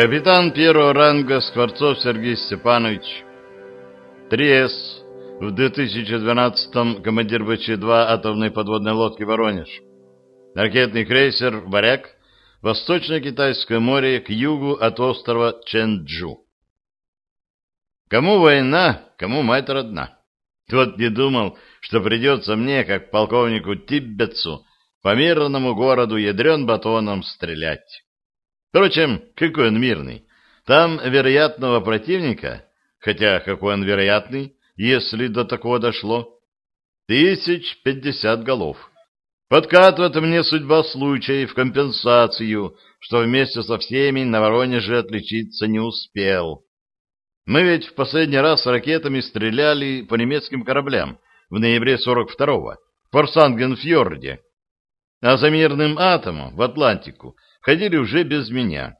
Капитан первого ранга Скворцов Сергей Степанович. 3С. В 2012-м командир БЧ-2 атомной подводной лодки «Воронеж». Ракетный крейсер «Варяг» Восточно-Китайское море к югу от острова Ченджу. Кому война, кому мать родна. Вот не думал, что придется мне, как полковнику Тиббетсу, по мирному городу ядрен батоном стрелять. Впрочем, какой он мирный. Там вероятного противника, хотя какой он вероятный, если до такого дошло, тысяч пятьдесят голов. Подкатывает мне судьба случая в компенсацию, что вместе со всеми на Воронеже отличиться не успел. Мы ведь в последний раз ракетами стреляли по немецким кораблям в ноябре 42-го в Форсангенфьорде, а за мирным атомом в Атлантику ходили уже без меня.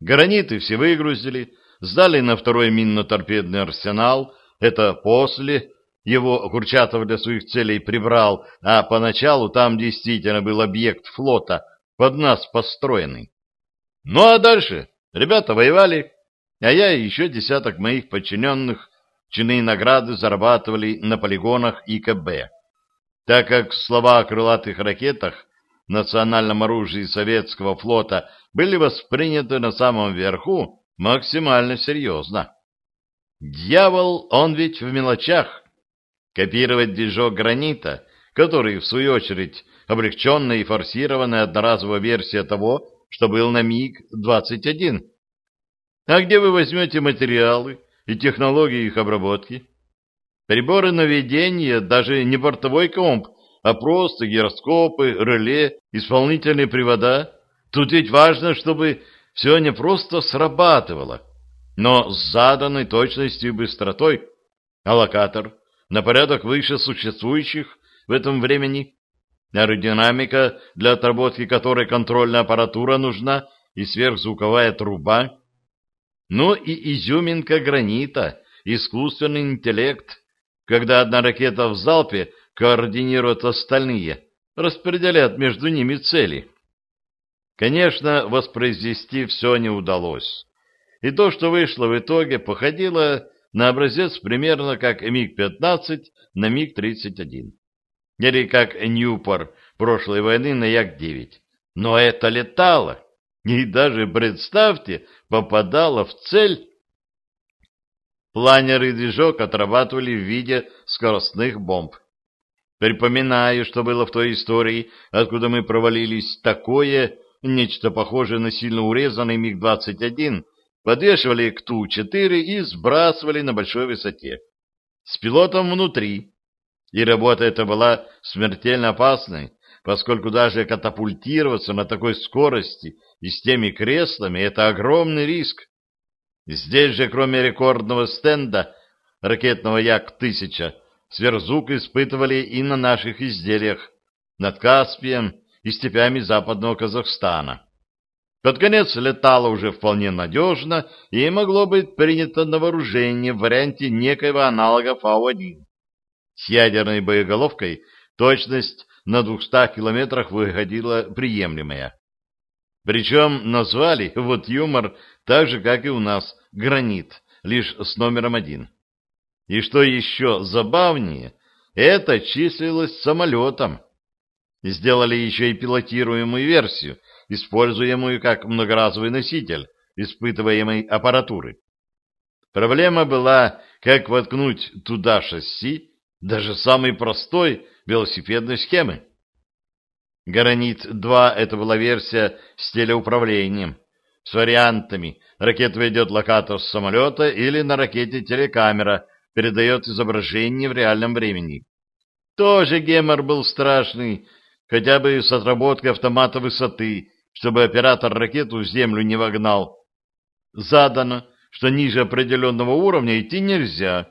Граниты все выгрузили, сдали на второй минно-торпедный арсенал, это после его Курчатов для своих целей прибрал, а поначалу там действительно был объект флота, под нас построенный. Ну а дальше ребята воевали, а я и еще десяток моих подчиненных чины и награды зарабатывали на полигонах ИКБ. Так как слова о крылатых ракетах национальном оружии советского флота были восприняты на самом верху максимально серьезно. Дьявол, он ведь в мелочах. Копировать движок гранита, который, в свою очередь, облегченная и форсированная одноразовая версия того, что был на МиГ-21. А где вы возьмете материалы и технологии их обработки? Приборы наведения, даже не бортовой комп, а просто гироскопы, реле, исполнительные привода. Тут ведь важно, чтобы все не просто срабатывало, но с заданной точностью и быстротой. А локатор на порядок выше существующих в этом времени. Аэродинамика, для отработки которой контрольная аппаратура нужна, и сверхзвуковая труба. Ну и изюминка гранита, искусственный интеллект, когда одна ракета в залпе координируют остальные, распределяют между ними цели. Конечно, воспроизвести все не удалось. И то, что вышло в итоге, походило на образец примерно как МиГ-15 на МиГ-31. Или как Ньюпор прошлой войны на Як-9. Но это летало. И даже, представьте, попадало в цель. Планер и движок отрабатывали в виде скоростных бомб. Припоминаю, что было в той истории, откуда мы провалились, такое, нечто похожее на сильно урезанный МиГ-21, подвешивали к Ту-4 и сбрасывали на большой высоте. С пилотом внутри. И работа эта была смертельно опасной, поскольку даже катапультироваться на такой скорости и с теми креслами — это огромный риск. Здесь же, кроме рекордного стенда ракетного Як-1000, сверхзвук испытывали и на наших изделиях над Каспием и степями западного Казахстана. Под конец летало уже вполне надежно и могло быть принято на вооружение в варианте некоего аналога Фау-1. С ядерной боеголовкой точность на 200 километрах выходила приемлемая. Причем назвали, вот юмор, так же, как и у нас, гранит, лишь с номером один. И что еще забавнее, это числилось самолетом. Сделали еще и пилотируемую версию, используемую как многоразовый носитель испытываемой аппаратуры. Проблема была, как воткнуть туда шасси, даже самой простой велосипедной схемы. Гранит-2 — это была версия с телеуправлением, с вариантами. Ракета ведет локатор с самолета или на ракете телекамера — передает изображение в реальном времени. Тоже гемор был страшный, хотя бы с отработкой автомата высоты, чтобы оператор ракету в землю не вогнал. Задано, что ниже определенного уровня идти нельзя.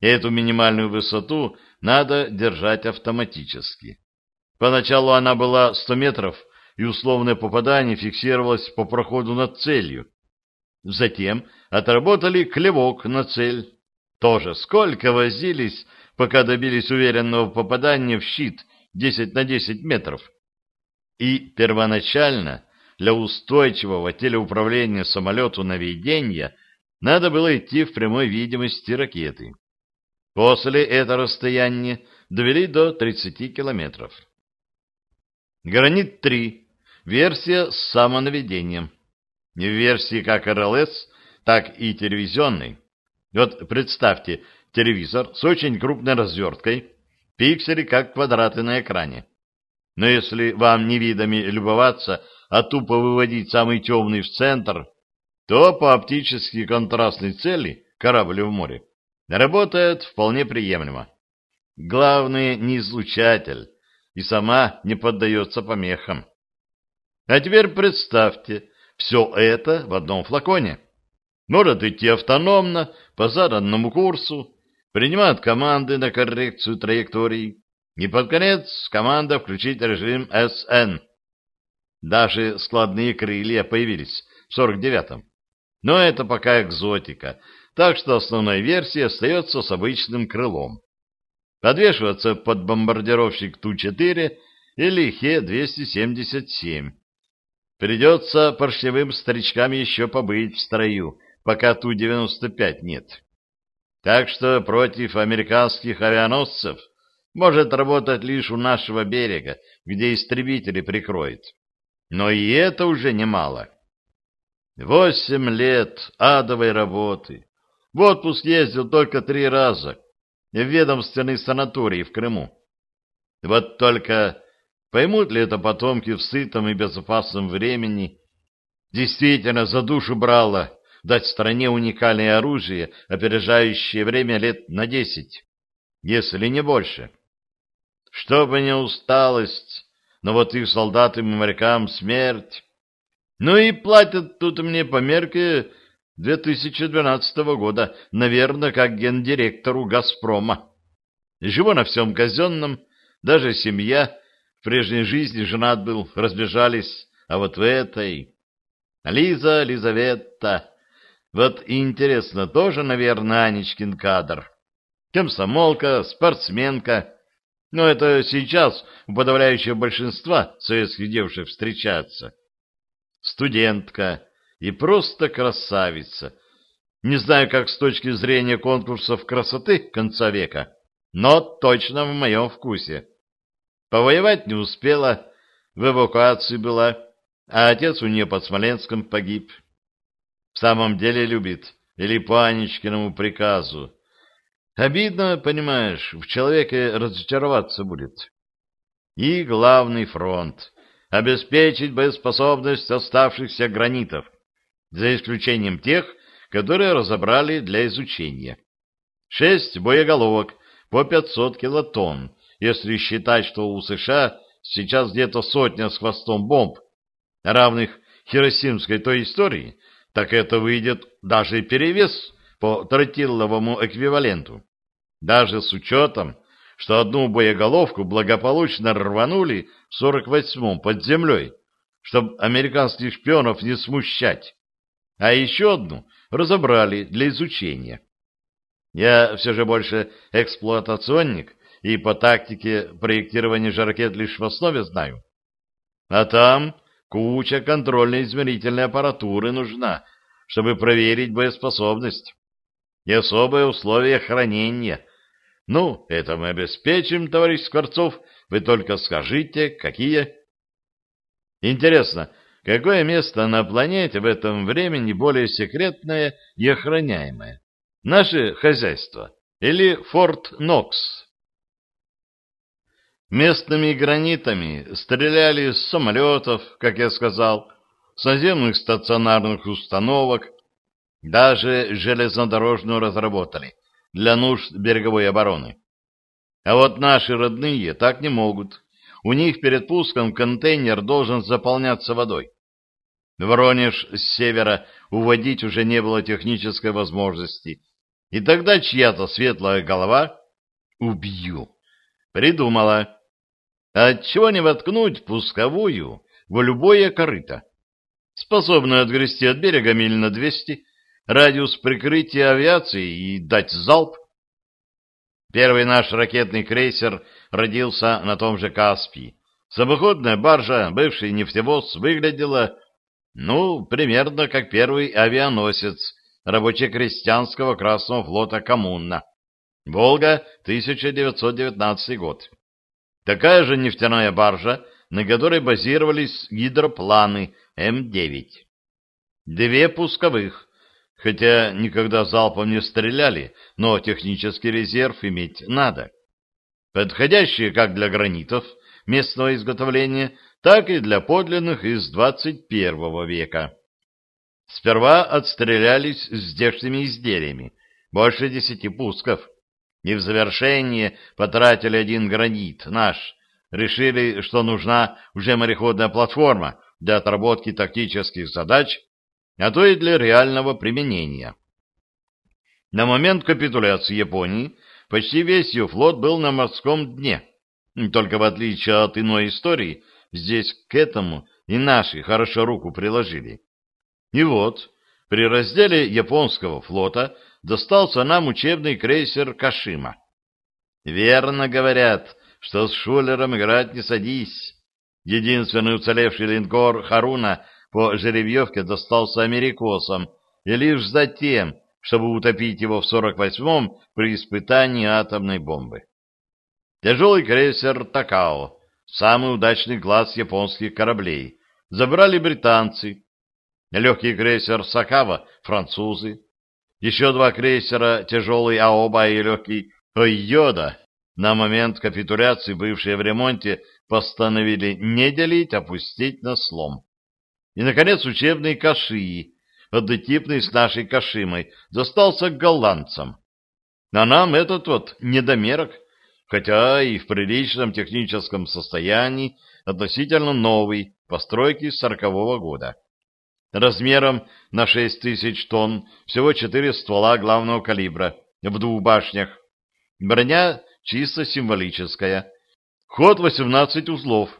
Эту минимальную высоту надо держать автоматически. Поначалу она была 100 метров, и условное попадание фиксировалось по проходу над целью. Затем отработали клевок на цель. Тоже сколько возились, пока добились уверенного попадания в щит 10 на 10 метров. И первоначально для устойчивого телеуправления самолету наведения надо было идти в прямой видимости ракеты. После это расстояние довели до 30 километров. Гранит-3. Версия с самонаведением. В версии как РЛС, так и телевизионной. Вот представьте телевизор с очень крупной разверткой, пиксели как квадраты на экране. Но если вам не видами любоваться, а тупо выводить самый темный в центр, то по оптически контрастной цели корабль в море работает вполне приемлемо. Главное не излучатель, и сама не поддается помехам. А теперь представьте, все это в одном флаконе. Может идти автономно, по заданному курсу, принимает команды на коррекцию траектории, и под конец команда включить режим СН. Даже складные крылья появились в 49-м. Но это пока экзотика, так что основная версия остается с обычным крылом. Подвешиваться под бомбардировщик Ту-4 или Хе-277. Придется поршневым старичкам еще побыть в строю, пока Ту-95 нет. Так что против американских авианосцев может работать лишь у нашего берега, где истребители прикроют. Но и это уже немало. Восемь лет адовой работы. В отпуск ездил только три раза в ведомственный санаторий в Крыму. Вот только поймут ли это потомки в сытом и безопасном времени? Действительно, за душу брало дать стране уникальное оружие, опережающее время лет на десять, если не больше. Чтобы не усталость, но вот их солдатам и морякам смерть. Ну и платят тут мне по мерке 2012 года, наверное, как гендиректору «Газпрома». Живу на всем казенном, даже семья, в прежней жизни женат был, разбежались, а вот в этой... Лиза, Лизавета, вот интересно, тоже, наверное, Анечкин кадр. Комсомолка, спортсменка. Но это сейчас у подавляющего большинства советских девушек встречается. Студентка и просто красавица. Не знаю, как с точки зрения конкурсов красоты конца века, но точно в моем вкусе. Повоевать не успела, в эвакуации была, а отец у нее под Смоленском погиб в самом деле любит или по Анечкиному приказу. Обидно, понимаешь, в человеке разочароваться будет. И главный фронт — обеспечить боеспособность оставшихся гранитов, за исключением тех, которые разобрали для изучения. Шесть боеголовок по 500 килотонн, если считать, что у США сейчас где-то сотня с хвостом бомб, равных Хиросимской той истории, так это выйдет даже перевес по тротиловому эквиваленту. Даже с учетом, что одну боеголовку благополучно рванули в 48-м под землей, чтобы американских шпионов не смущать, а еще одну разобрали для изучения. Я все же больше эксплуатационник и по тактике проектирования же ракет лишь в основе знаю. А там Куча контрольной измерительной аппаратуры нужна, чтобы проверить боеспособность. И особые условия хранения. Ну, это мы обеспечим, товарищ Скворцов. Вы только скажите, какие. Интересно, какое место на планете в этом времени более секретное и охраняемое? Наше хозяйство или Форт Нокс? Местными гранитами стреляли с самолетов, как я сказал, с наземных стационарных установок, даже железнодорожную разработали для нужд береговой обороны. А вот наши родные так не могут. У них перед пуском контейнер должен заполняться водой. Воронеж с севера уводить уже не было технической возможности. И тогда чья-то светлая голова «убью» придумала отчего не воткнуть пусковую в любое корыто? Способную отгрести от берега миль на 200, радиус прикрытия авиации и дать залп. Первый наш ракетный крейсер родился на том же Каспии. Самоходная баржа, бывший нефтевоз, выглядела Ну, примерно как первый авианосец рабоче-крестьянского Красного флота «Коммуна». «Волга», 1919 год. Такая же нефтяная баржа, на которой базировались гидропланы М-9. Две пусковых, хотя никогда залпом не стреляли, но технический резерв иметь надо. Подходящие как для гранитов местного изготовления, так и для подлинных из 21 века. Сперва отстрелялись здешними изделиями, больше десяти пусков, и в завершение потратили один гранит наш. Решили, что нужна уже мореходная платформа для отработки тактических задач, а то и для реального применения. На момент капитуляции Японии почти весь ее флот был на морском дне. Только в отличие от иной истории, здесь к этому и наши хорошо руку приложили. И вот, при разделе японского флота достался нам учебный крейсер «Кашима». Верно говорят, что с Шулером играть не садись. Единственный уцелевший линкор «Харуна» по жеребьевке достался америкосам, и лишь затем, чтобы утопить его в 48-м при испытании атомной бомбы. Тяжелый крейсер «Такао», самый удачный класс японских кораблей, забрали британцы, легкий крейсер «Сакава» — французы, еще два крейсера «Тяжелый Аоба» и легкий «Ойода» на момент капитуляции, бывшие в ремонте, постановили не делить, а пустить на слом. И, наконец, учебный Кашии, однотипный с нашей Кашимой, достался голландцам. А нам этот вот недомерок, хотя и в приличном техническом состоянии, относительно новый, постройки сорокового года размером на 6 тысяч тонн, всего четыре ствола главного калибра в двух башнях. Броня чисто символическая. Ход 18 узлов.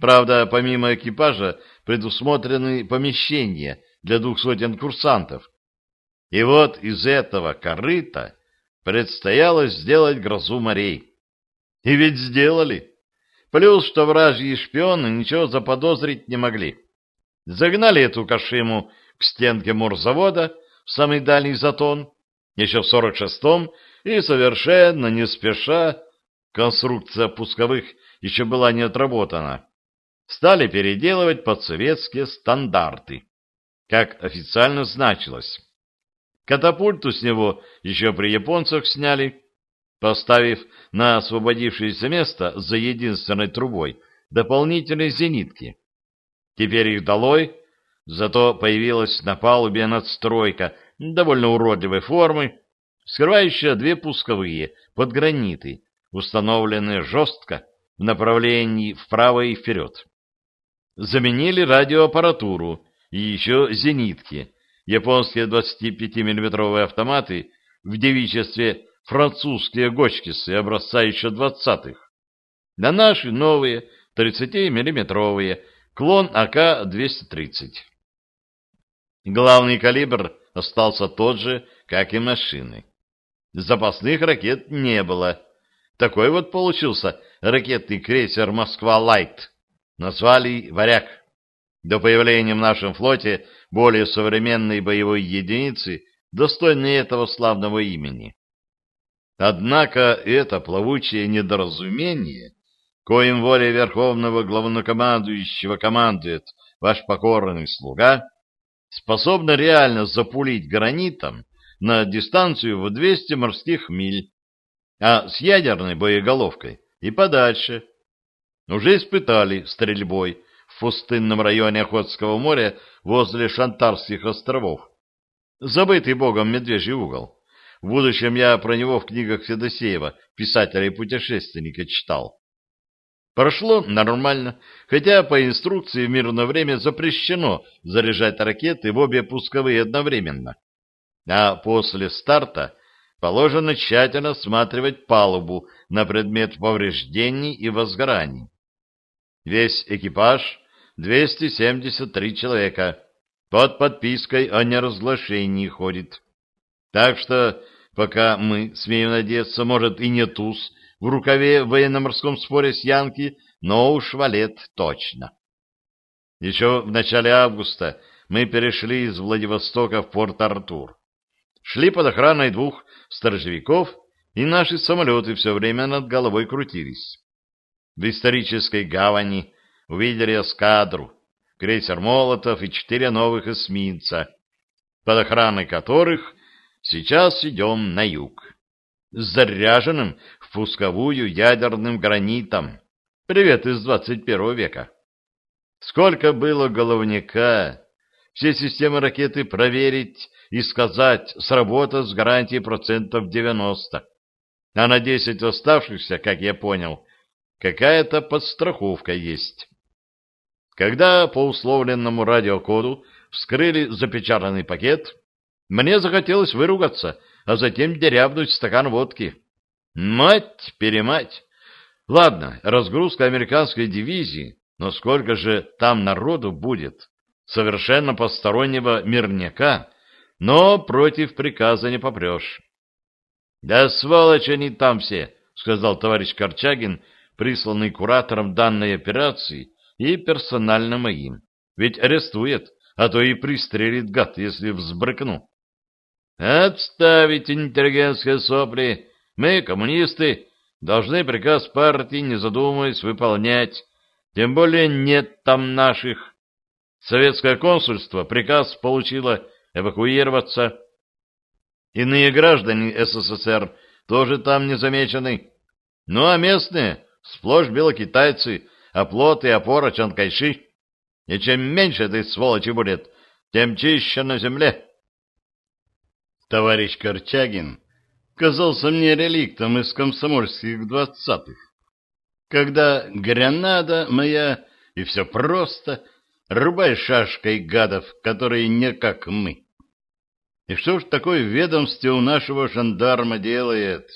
Правда, помимо экипажа предусмотрены помещения для двух сотен курсантов. И вот из этого корыта предстояло сделать грозу морей. И ведь сделали. Плюс, что вражьи шпионы ничего заподозрить не могли. Загнали эту Кашиму к стенке морзавода в самый дальний затон, еще в 46-м, и совершенно не спеша, конструкция пусковых еще была не отработана, стали переделывать под советские стандарты, как официально значилось. Катапульту с него еще при японцах сняли, поставив на освободившееся место за единственной трубой дополнительные зенитки. Теперь их долой, зато появилась на палубе надстройка довольно уродливой формы, скрывающая две пусковые под граниты, установленные жестко в направлении вправо и вперед. Заменили радиоаппаратуру и еще зенитки, японские 25 миллиметровые автоматы в девичестве французские гочкисы образца еще двадцатых, на наши новые 30 миллиметровые Клон АК-230. Главный калибр остался тот же, как и машины. Запасных ракет не было. Такой вот получился ракетный крейсер «Москва-Лайт». Назвали «Варяг». До появления в нашем флоте более современной боевой единицы, достойной этого славного имени. Однако это плавучее недоразумение коим воле верховного главнокомандующего командует ваш покорный слуга, способна реально запулить гранитом на дистанцию в 200 морских миль, а с ядерной боеголовкой и подальше. Уже испытали стрельбой в пустынном районе Охотского моря возле Шантарских островов. Забытый богом медвежий угол. В будущем я про него в книгах Федосеева, писателя и путешественника, читал. Прошло нормально, хотя по инструкции в мирное время запрещено заряжать ракеты в обе пусковые одновременно. А после старта положено тщательно осматривать палубу на предмет повреждений и возгораний. Весь экипаж, 273 человека, под подпиской о неразглашении ходит. Так что, пока мы, смеем надеяться, может и не туз, в рукаве в военно-морском споре с Янки, но уж валет точно. Еще в начале августа мы перешли из Владивостока в Порт-Артур. Шли под охраной двух сторожевиков, и наши самолеты все время над головой крутились. В исторической гавани увидели эскадру, крейсер «Молотов» и четыре новых эсминца, под охраной которых сейчас идем на юг, с заряженным пусковую ядерным гранитом. Привет из 21 века. Сколько было головняка, все системы ракеты проверить и сказать, сработает с гарантией процентов 90. А на 10 оставшихся, как я понял, какая-то подстраховка есть. Когда по условленному радиокоду вскрыли запечатанный пакет, мне захотелось выругаться, а затем дерябнуть стакан водки. Мать-перемать! Ладно, разгрузка американской дивизии, но сколько же там народу будет? Совершенно постороннего мирняка, но против приказа не попрешь. — Да сволочь они там все, — сказал товарищ Корчагин, присланный куратором данной операции и персонально моим. Ведь арестует, а то и пристрелит гад, если взбрыкну. Отставить интеллигентские сопли. Мы, коммунисты, должны приказ партии, не задумываясь, выполнять. Тем более нет там наших. Советское консульство приказ получило эвакуироваться. Иные граждане СССР тоже там не замечены. Ну а местные сплошь белокитайцы, оплот и опора Чанкайши. И чем меньше этой сволочи будет, тем чище на земле. Товарищ Корчагин казался мне реликтом из комсомольских двадцатых, когда гранада моя, и все просто, рубай шашкой гадов, которые не как мы. И что ж такое ведомстве у нашего жандарма делает?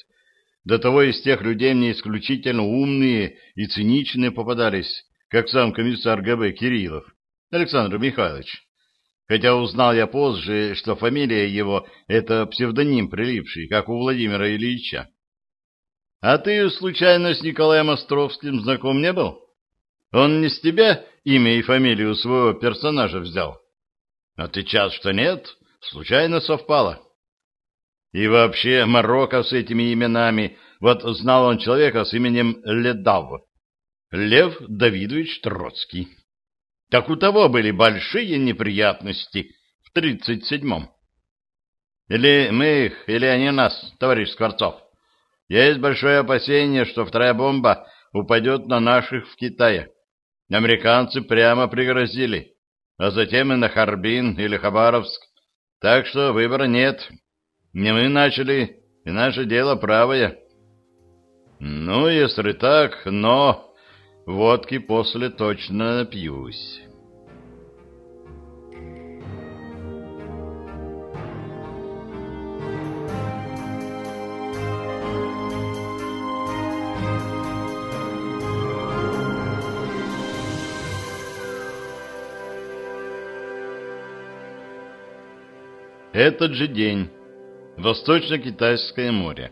До того из тех людей мне исключительно умные и циничные попадались, как сам комиссар ГБ Кириллов, Александр Михайлович. Хотя узнал я позже, что фамилия его — это псевдоним прилипший, как у Владимира Ильича. А ты, случайно, с Николаем Островским знаком не был? Он не с тебя имя и фамилию своего персонажа взял? А ты час что нет, случайно совпало. И вообще Марокко с этими именами, вот знал он человека с именем Ледав. Лев Давидович Троцкий. Так у того были большие неприятности в тридцать седьмом. Или мы их, или они нас, товарищ Скворцов. Есть большое опасение, что вторая бомба упадет на наших в Китае. Американцы прямо пригрозили, а затем и на Харбин или Хабаровск. Так что выбора нет. Не мы начали, и наше дело правое. Ну, если так, но... Водки после точно напьюсь. Этот же день. Восточно-Китайское море.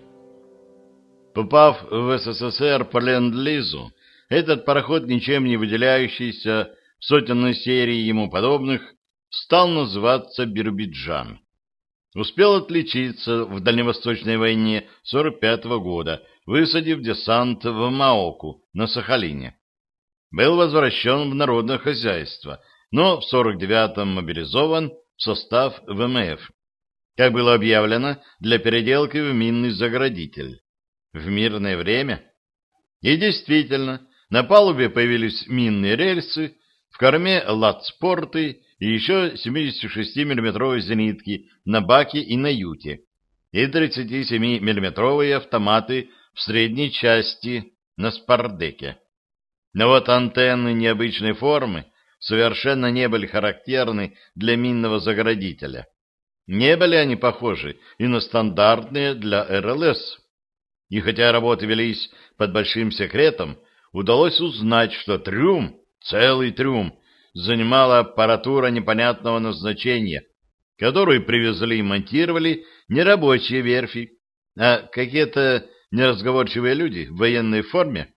Попав в СССР по Ленд-Лизу, этот пароход, ничем не выделяющийся в сотенной серии ему подобных, стал называться Биробиджан. Успел отличиться в Дальневосточной войне 45 -го года, высадив десант в Маоку на Сахалине. Был возвращен в народное хозяйство, но в 49-м мобилизован состав ВМФ, как было объявлено, для переделки в минный заградитель. В мирное время. И действительно, на палубе появились минные рельсы, в корме латспорты и еще 76 миллиметровые зенитки на баке и на юте, и 37 миллиметровые автоматы в средней части на спардеке. Но вот антенны необычной формы совершенно не были характерны для минного заградителя. Не были они похожи и на стандартные для РЛС. И хотя работы велись под большим секретом, удалось узнать, что трюм, целый трюм, занимала аппаратура непонятного назначения, которую привезли и монтировали не рабочие верфи, а какие-то неразговорчивые люди в военной форме,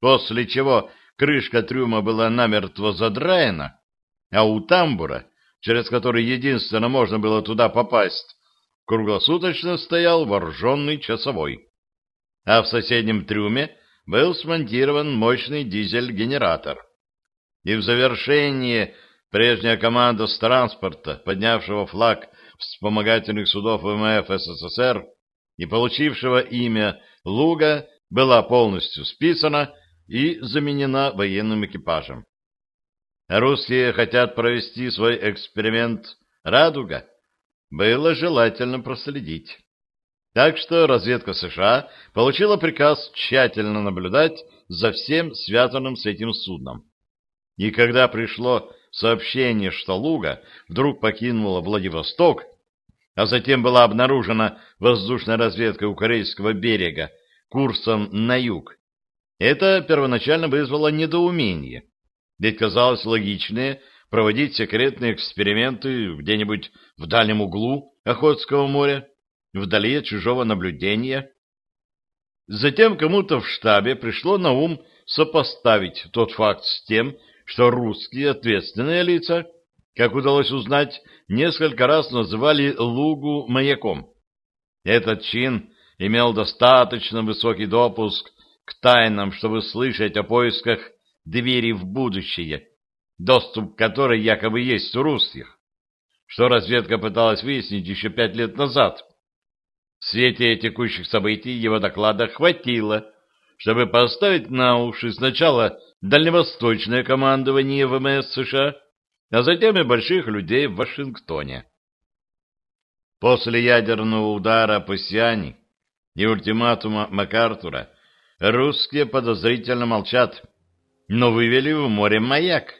после чего крышка трюма была намертво задраена, а у тамбура, через который единственно можно было туда попасть, круглосуточно стоял вооруженный часовой. А в соседнем трюме был смонтирован мощный дизель-генератор. И в завершение прежняя команда с транспорта, поднявшего флаг вспомогательных судов ВМФ СССР и получившего имя «Луга», была полностью списана и заменена военным экипажем. Русские хотят провести свой эксперимент «Радуга». Было желательно проследить. Так что разведка США получила приказ тщательно наблюдать за всем связанным с этим судном. И когда пришло сообщение, что Луга вдруг покинула Владивосток, а затем была обнаружена воздушная разведка у Корейского берега курсом на юг, это первоначально вызвало недоумение, ведь казалось логичнее проводить секретные эксперименты где-нибудь в дальнем углу Охотского моря, вдали от чужого наблюдения. Затем кому-то в штабе пришло на ум сопоставить тот факт с тем, что русские ответственные лица, как удалось узнать, несколько раз называли Лугу маяком. Этот чин имел достаточно высокий допуск к тайнам, чтобы слышать о поисках двери в будущее, доступ к которой якобы есть у русских, что разведка пыталась выяснить еще пять лет назад. В свете текущих событий его доклада хватило, чтобы поставить на уши сначала дальневосточное командование ВМС США, а затем и больших людей в Вашингтоне. После ядерного удара по Сиане и ультиматума МакАртура русские подозрительно молчат, но вывели в море маяк.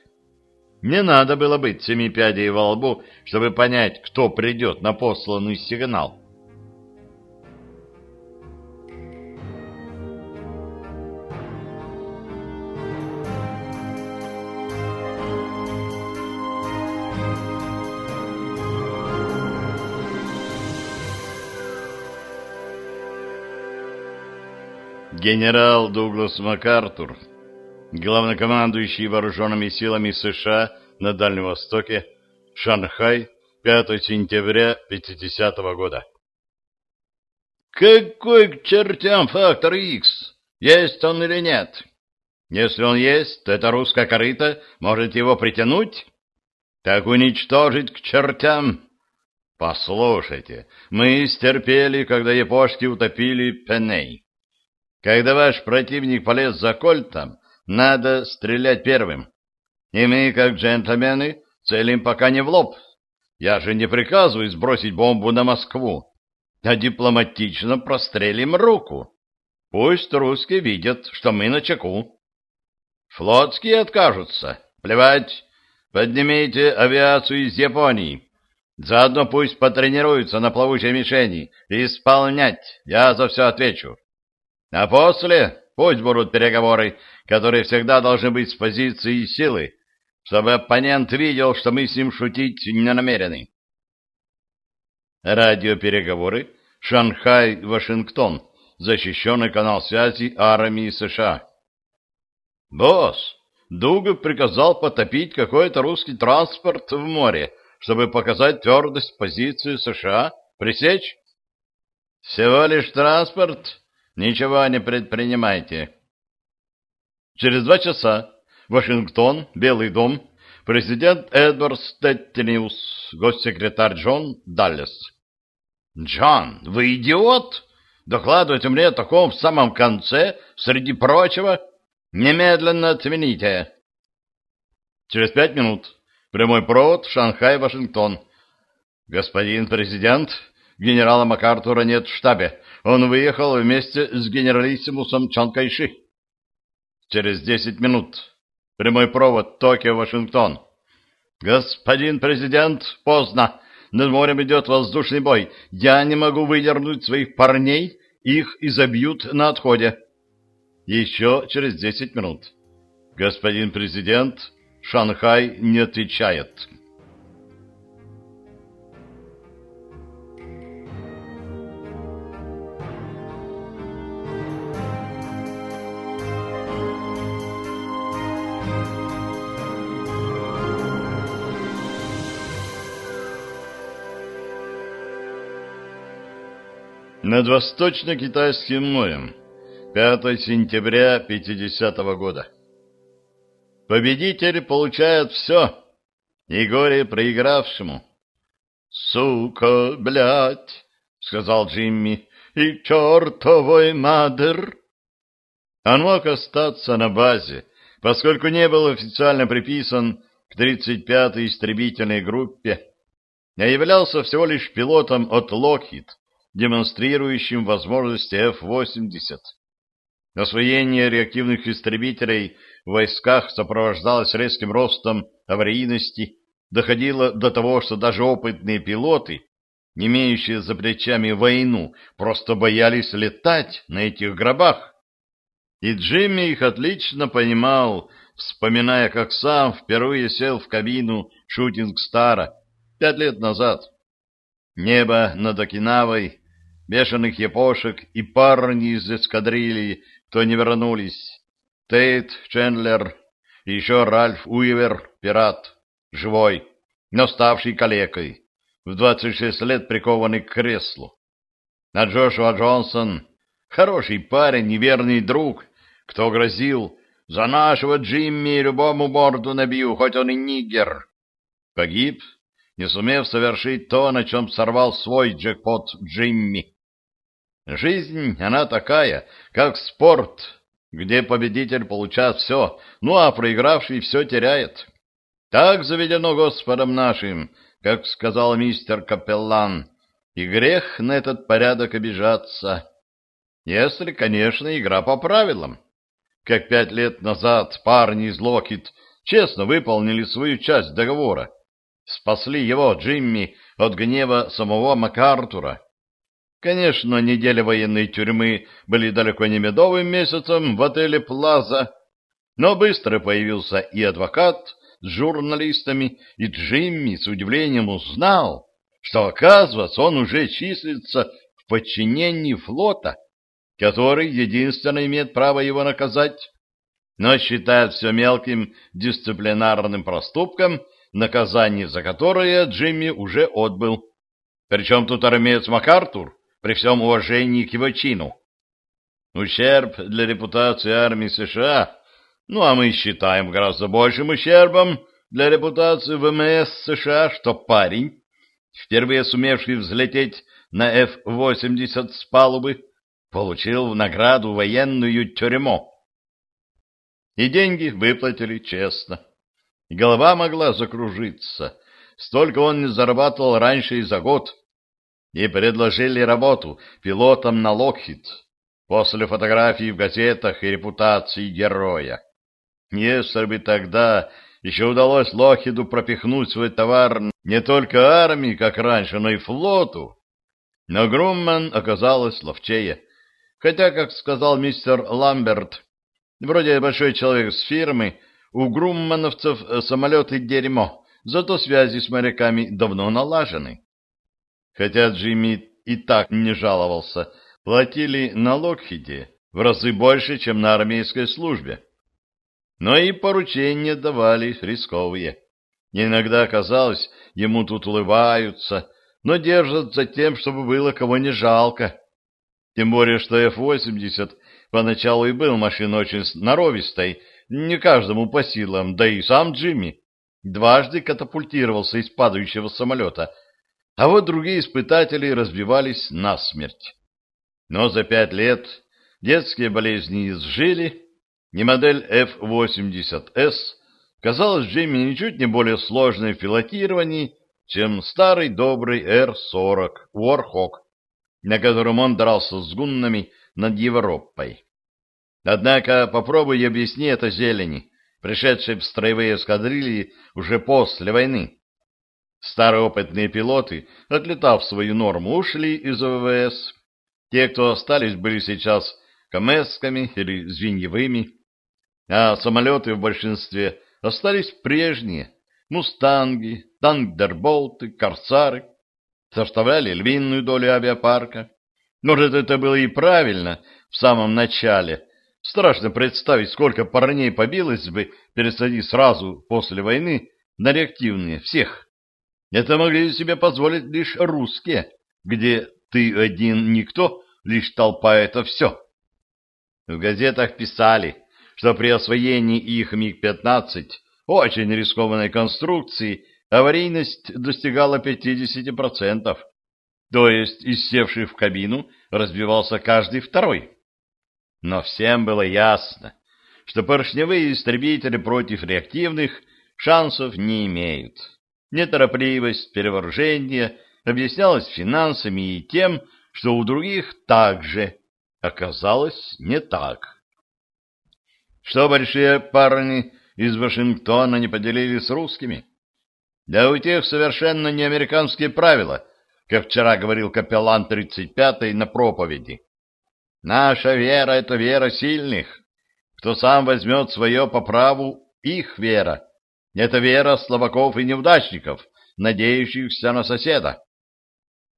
Не надо было быть семи пядей во лбу, чтобы понять, кто придет на посланный сигнал. Генерал Дуглас МакАртур, главнокомандующий вооруженными силами США на Дальнем Востоке, Шанхай, 5 сентября 50 -го года. Какой к чертям фактор X? Есть он или нет? Если он есть, то это русская корыта может его притянуть? Так уничтожить к чертям? Послушайте, мы стерпели, когда япошки утопили Пеней. Когда ваш противник полез за кольтом, надо стрелять первым. И мы, как джентльмены, целим пока не в лоб. Я же не приказываю сбросить бомбу на Москву, а дипломатично прострелим руку. Пусть русские видят, что мы на чеку. Флотские откажутся. Плевать. Поднимите авиацию из Японии. Заодно пусть потренируются на плавучей мишени. Исполнять. Я за все отвечу. А после пусть будут переговоры, которые всегда должны быть с позиции силы, чтобы оппонент видел, что мы с ним шутить не намерены. Радиопереговоры Шанхай-Вашингтон, защищенный канал связи армии США. «Босс, Дугов приказал потопить какой-то русский транспорт в море, чтобы показать твердость позиции США. Пресечь?» «Всего лишь транспорт?» Ничего не предпринимайте. Через два часа Вашингтон, Белый дом, президент Эдвард Стеттениус, госсекретарь Джон Даллес. «Джон, вы идиот? Докладывайте мне о таком в самом конце, среди прочего? Немедленно отмените!» Через пять минут. Прямой провод Шанхай-Вашингтон. «Господин президент, генерала МакАртура нет в штабе. Он выехал вместе с генералиссимусом Чан Кайши. Через десять минут. Прямой провод Токио-Вашингтон. Господин президент, поздно. Над морем идет воздушный бой. Я не могу выдернуть своих парней, их изобьют на отходе. Еще через десять минут. Господин президент, Шанхай не отвечает. Над Восточно-Китайским морем. 5 сентября 50 -го года. Победитель получает все, и горе проигравшему. «Сука, блядь!» — сказал Джимми. «И чертовой мадр!» Он мог остаться на базе, поскольку не был официально приписан к 35-й истребительной группе, а являлся всего лишь пилотом от Lockheed, демонстрирующим возможности F-80. Освоение реактивных истребителей в войсках сопровождалось резким ростом аварийности, доходило до того, что даже опытные пилоты, не имеющие за плечами войну, просто боялись летать на этих гробах. И Джимми их отлично понимал, вспоминая, как сам впервые сел в кабину «Шутинг Стара» пять лет назад. Небо над Окинавой бешеных япошек и парни из эскадрильи, кто не вернулись. Тейт, Чендлер и еще Ральф Уивер, пират, живой, но ставший калекой, в 26 лет прикованный к креслу. А Джошуа Джонсон, хороший парень, неверный друг, кто грозил «За нашего Джимми любому морду набью, хоть он и нигер», погиб, не сумев совершить то, на чем сорвал свой джекпот Джимми. Жизнь, она такая, как спорт, где победитель получает все, ну а проигравший все теряет. Так заведено Господом нашим, как сказал мистер Капеллан, и грех на этот порядок обижаться. Если, конечно, игра по правилам. Как пять лет назад парни из Локит честно выполнили свою часть договора. Спасли его, Джимми, от гнева самого МакАртура Конечно, неделя военной тюрьмы были далеко не медовым месяцем в отеле «Плаза», но быстро появился и адвокат с журналистами, и Джимми с удивлением узнал, что, оказывается, он уже числится в подчинении флота, который единственно имеет право его наказать, но считает все мелким дисциплинарным проступком, наказание за которое Джимми уже отбыл. Причем тут армеец МакАртур, при всем уважении к его чину. Ущерб для репутации армии США, ну а мы считаем гораздо большим ущербом для репутации ВМС США, что парень, впервые сумевший взлететь на F-80 с палубы, получил в награду военную тюрьму. И деньги выплатили честно. голова могла закружиться. Столько он не зарабатывал раньше и за год и предложили работу пилотом на Локхит после фотографий в газетах и репутации героя. Если бы тогда еще удалось Локхиду пропихнуть свой товар не только армии, как раньше, но и флоту, но Грумман оказалась ловчее. Хотя, как сказал мистер Ламберт, вроде большой человек с фирмы, у груммановцев самолеты дерьмо, зато связи с моряками давно налажены. Хотя Джимми и так не жаловался, платили на Локхиде в разы больше, чем на армейской службе. Но и поручения давали рисковые. Иногда казалось, ему тут улыбаются, но держат за тем, чтобы было кого не жалко. Тем более, что F-80 поначалу и был машиной очень сноровистой, не каждому по силам, да и сам Джимми дважды катапультировался из падающего самолета, а вот другие испытатели разбивались насмерть. Но за пять лет детские болезни изжили, и модель F-80S казалась Джимми ничуть не более сложной в пилотировании, чем старый добрый R-40 Warhawk, на котором он дрался с гуннами над Европой. Однако попробуй объясни это зелени, пришедшей в строевые эскадрильи уже после войны. Старые опытные пилоты, отлетав свою норму, ушли из ВВС. Те, кто остались, были сейчас камесками или звеньевыми, а самолеты в большинстве остались прежние. Мустанги, тандерболты, корсары составляли львиную долю авиапарка. Может, это было и правильно в самом начале. Страшно представить, сколько парней побилось бы, пересадить сразу после войны на реактивные всех. Это могли себе позволить лишь русские, где ты один никто, лишь толпа — это все. В газетах писали, что при освоении их МиГ-15 очень рискованной конструкции аварийность достигала 50%, то есть из севших в кабину разбивался каждый второй. Но всем было ясно, что поршневые истребители против реактивных шансов не имеют. Неторопливость перевооружения объяснялась финансами и тем, что у других также оказалось не так. Что большие парни из Вашингтона не поделились с русскими? Да у тех совершенно не американские правила, как вчера говорил капеллан 35-й на проповеди. Наша вера — это вера сильных. Кто сам возьмет свое по праву, их вера. Это вера слабаков и неудачников, надеющихся на соседа.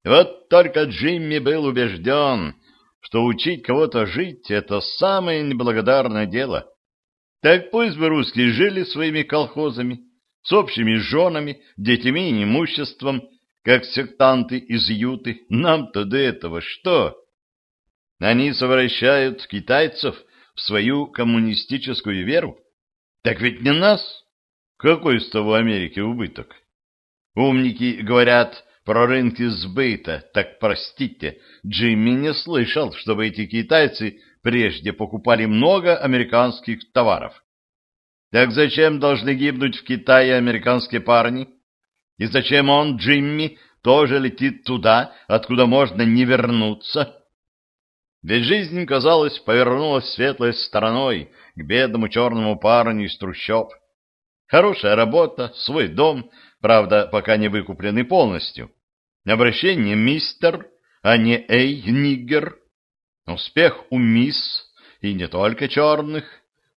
Вот только Джимми был убежден, что учить кого-то жить — это самое неблагодарное дело. Так пусть бы русские жили своими колхозами, с общими женами, детьми и имуществом, как сектанты из Юты. Нам-то до этого что? Они совращают китайцев в свою коммунистическую веру? Так ведь не нас. Какой из того Америки убыток? Умники говорят про рынки сбыта, так простите, Джимми не слышал, чтобы эти китайцы прежде покупали много американских товаров. Так зачем должны гибнуть в Китае американские парни? И зачем он, Джимми, тоже летит туда, откуда можно не вернуться? Ведь жизнь, казалось, повернулась светлой стороной к бедному черному парню из трущоб. Хорошая работа, свой дом, правда, пока не выкупленный полностью. Обращение мистер, а не эй, ниггер. Успех у мисс, и не только черных.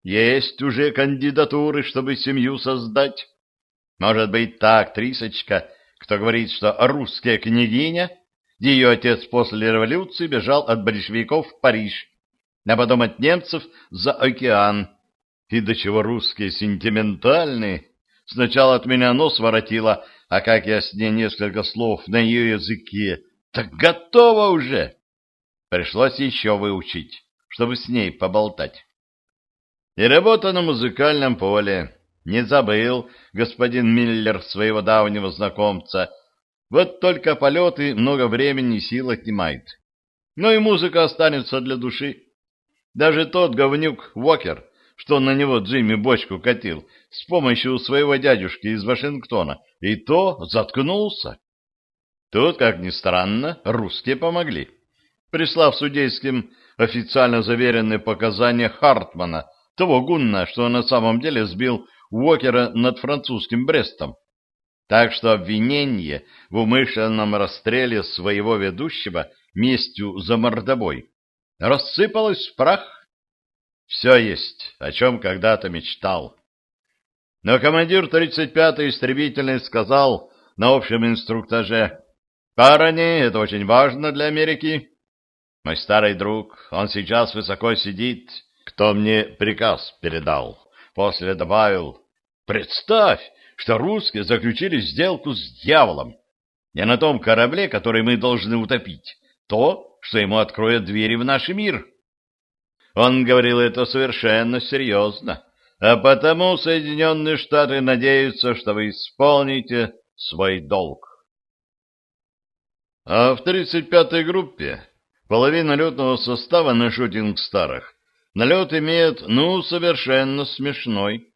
Есть уже кандидатуры, чтобы семью создать. Может быть так, Трисочка, кто говорит, что русская княгиня, ее отец после революции бежал от большевиков в Париж, а потом от немцев за океан, и до чего русские сентиментальные. Сначала от меня нос воротила, а как я с ней несколько слов на ее языке, так готово уже. Пришлось еще выучить, чтобы с ней поболтать. И работа на музыкальном поле. Не забыл господин Миллер своего давнего знакомца. Вот только полеты много времени и сил отнимает. Но и музыка останется для души. Даже тот говнюк Уокер что на него Джимми бочку катил с помощью своего дядюшки из Вашингтона, и то заткнулся. Тут, как ни странно, русские помогли, прислав судейским официально заверенные показания Хартмана, того гунна, что на самом деле сбил Уокера над французским Брестом. Так что обвинение в умышленном расстреле своего ведущего местью за мордобой рассыпалось в прах. Все есть, о чем когда-то мечтал. Но командир 35-й истребительной сказал на общем инструктаже, «Парни, это очень важно для Америки. Мой старый друг, он сейчас высоко сидит, кто мне приказ передал». После добавил, «Представь, что русские заключили сделку с дьяволом, не на том корабле, который мы должны утопить, то, что ему откроет двери в наш мир». Он говорил это совершенно серьезно, а потому Соединенные Штаты надеются, что вы исполните свой долг. А в 35-й группе половина летного состава на шутинг-старах налет имеет, ну, совершенно смешной.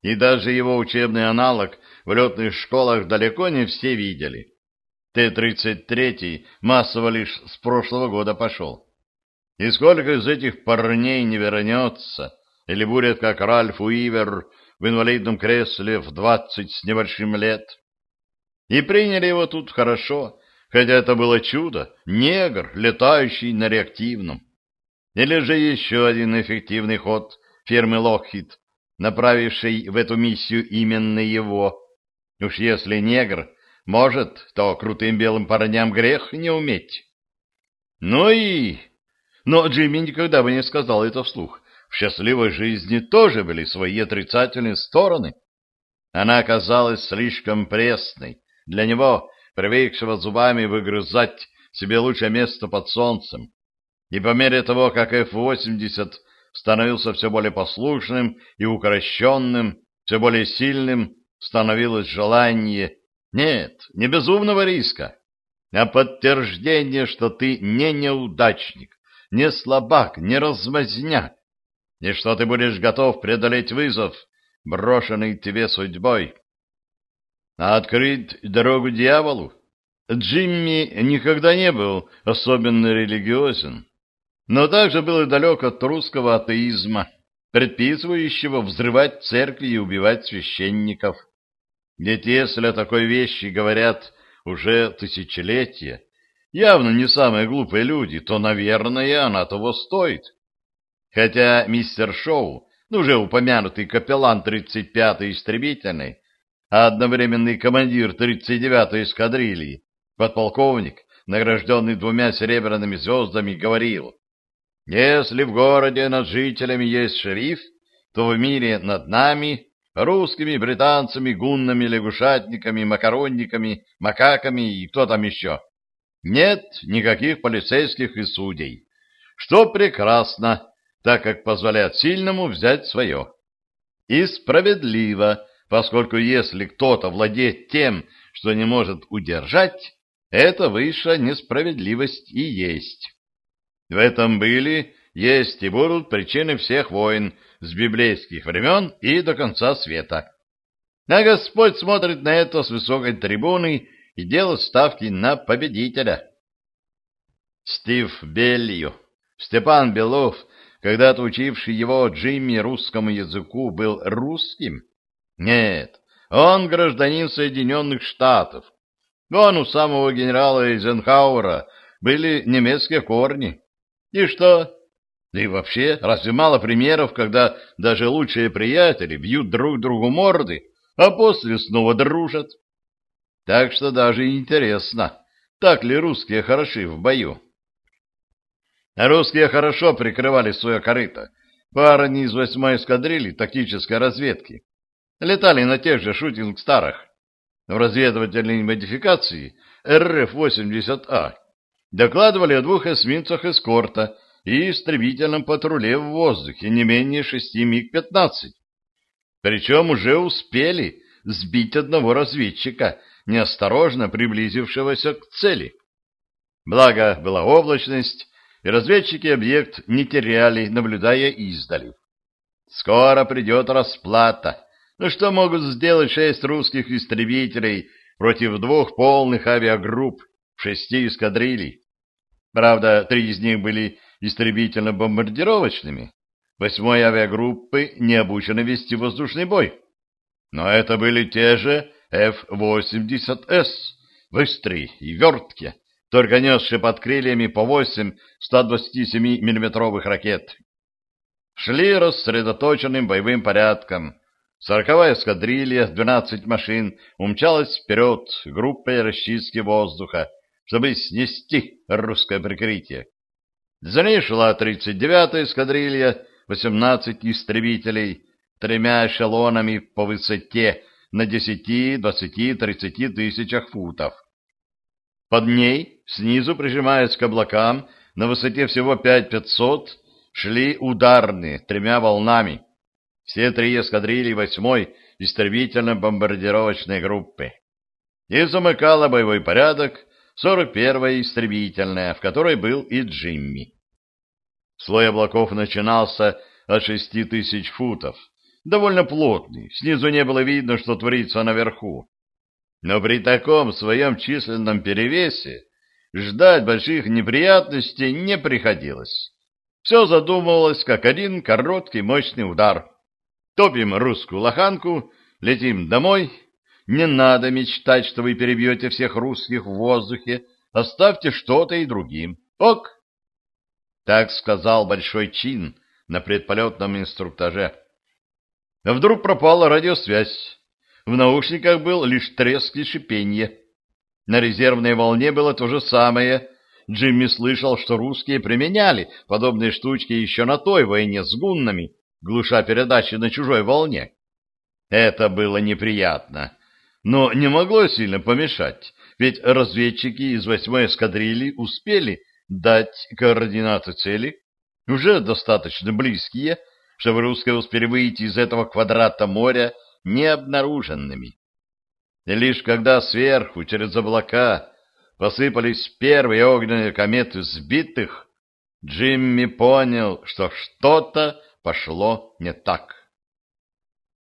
И даже его учебный аналог в летных школах далеко не все видели. Т-33 массово лишь с прошлого года пошел. И сколько из этих парней не вернется, или будет как Ральф Уивер в инвалидном кресле в двадцать с небольшим лет. И приняли его тут хорошо, хотя это было чудо, негр, летающий на реактивном. Или же еще один эффективный ход фирмы Локхит, направивший в эту миссию именно его. Уж если негр может, то крутым белым парням грех не уметь. Ну и но Джимми никогда бы не сказал это вслух. В счастливой жизни тоже были свои отрицательные стороны. Она оказалась слишком пресной. Для него, привыкшего зубами выгрызать себе лучшее место под солнцем. И по мере того, как F-80 становился все более послушным и укращенным, все более сильным, становилось желание, нет, не безумного риска, а подтверждение, что ты не неудачник, не слабак, не размазня, и что ты будешь готов преодолеть вызов, брошенный тебе судьбой. А открыть дорогу дьяволу? Джимми никогда не был особенно религиозен, но также был и далек от русского атеизма, предписывающего взрывать церкви и убивать священников. Ведь если о такой вещи говорят уже тысячелетия, явно не самые глупые люди, то, наверное, она того стоит. Хотя мистер Шоу, ну, уже упомянутый капеллан 35-й истребительной, а одновременный командир 39-й эскадрильи, подполковник, награжденный двумя серебряными звездами, говорил, «Если в городе над жителями есть шериф, то в мире над нами, русскими, британцами, гуннами, лягушатниками, макаронниками, макаками и кто там еще, нет никаких полицейских и судей, что прекрасно, так как позволяет сильному взять свое. И справедливо, поскольку если кто-то владеет тем, что не может удержать, это высшая несправедливость и есть. В этом были, есть и будут причины всех войн с библейских времен и до конца света. А Господь смотрит на это с высокой трибуны и делает ставки на победителя. Стив Беллью, Степан Белов — когда-то учивший его Джимми русскому языку, был русским? Нет, он гражданин Соединенных Штатов. Вон у самого генерала Эйзенхауэра были немецкие корни. И что? Да и вообще, разве мало примеров, когда даже лучшие приятели бьют друг другу морды, а после снова дружат? Так что даже интересно, так ли русские хороши в бою. Русские хорошо прикрывали свое корыто. Парни из восьмой эскадрильи тактической разведки летали на тех же шутинг-старах. В разведывательной модификации РФ-80А докладывали о двух эсминцах эскорта и истребительном патруле в воздухе не менее шести МиГ-15. Причем уже успели сбить одного разведчика, неосторожно приблизившегося к цели. Благо была облачность, и разведчики объект не теряли, наблюдая издали. Скоро придет расплата. Ну что могут сделать шесть русских истребителей против двух полных авиагрупп в шести эскадрилей? Правда, три из них были истребительно-бомбардировочными. Восьмой авиагруппы не обучены вести воздушный бой. Но это были те же F-80S, быстрые и верткие, только несшие под крыльями по восемь 127 миллиметровых ракет. Шли рассредоточенным боевым порядком. Сороковая эскадрилья, 12 машин, умчалась вперед группой расчистки воздуха, чтобы снести русское прикрытие. За ней шла 39-я эскадрилья, 18 истребителей, тремя эшелонами по высоте на 10, 20, 30 тысячах футов. Под ней, снизу прижимаясь к облакам, на высоте всего 5500, шли ударные тремя волнами. Все три эскадрильи восьмой истребительно-бомбардировочной группы. И замыкала боевой порядок 41-я истребительная, в которой был и Джимми. Слой облаков начинался от шести тысяч футов, довольно плотный, снизу не было видно, что творится наверху. Но при таком своем численном перевесе ждать больших неприятностей не приходилось. Все задумывалось, как один короткий мощный удар. Топим русскую лоханку, летим домой. Не надо мечтать, что вы перебьете всех русских в воздухе. Оставьте что-то и другим. Ок! Так сказал Большой Чин на предполетном инструктаже. Вдруг пропала радиосвязь. В наушниках был лишь треск и шипенье. На резервной волне было то же самое. Джимми слышал, что русские применяли подобные штучки еще на той войне с гуннами, глуша передачи на чужой волне. Это было неприятно, но не могло сильно помешать, ведь разведчики из восьмой эскадрильи успели дать координаты цели, уже достаточно близкие, чтобы русские успели выйти из этого квадрата моря необнаруженными. И лишь когда сверху, через облака, посыпались первые огненные кометы сбитых, Джимми понял, что что-то пошло не так.